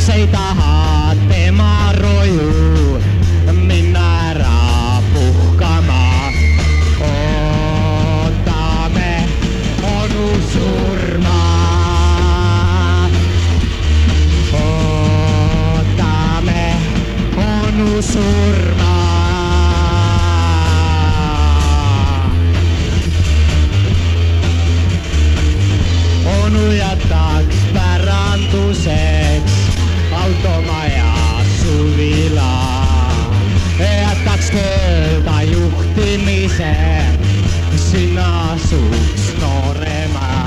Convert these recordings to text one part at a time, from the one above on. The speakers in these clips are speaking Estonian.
谁打？Θύμησε συνά σου στο ρέμα.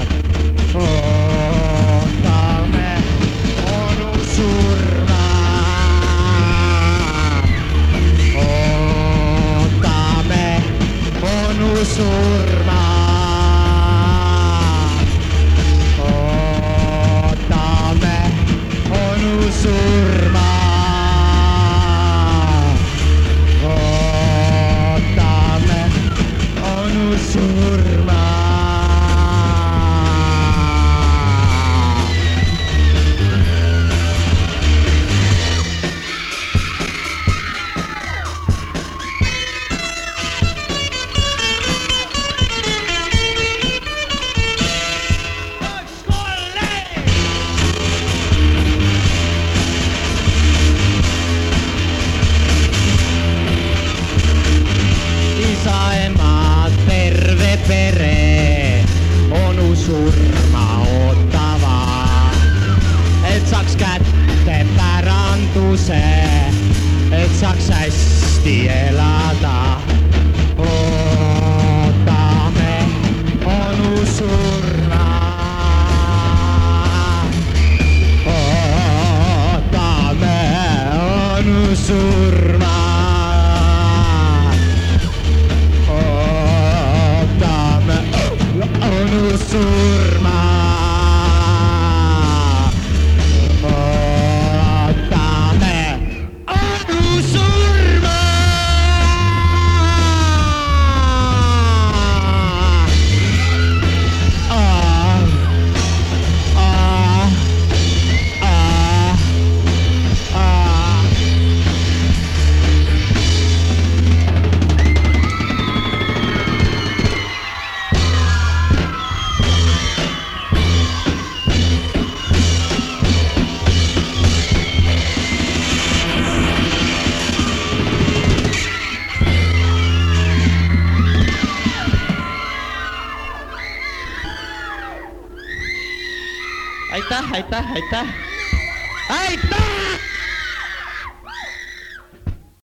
Pere onu surma ootavad, et saaks kätte päranduse, et saaks hästi elada. Onu aitäh, aitäh, aitäh, aitäh!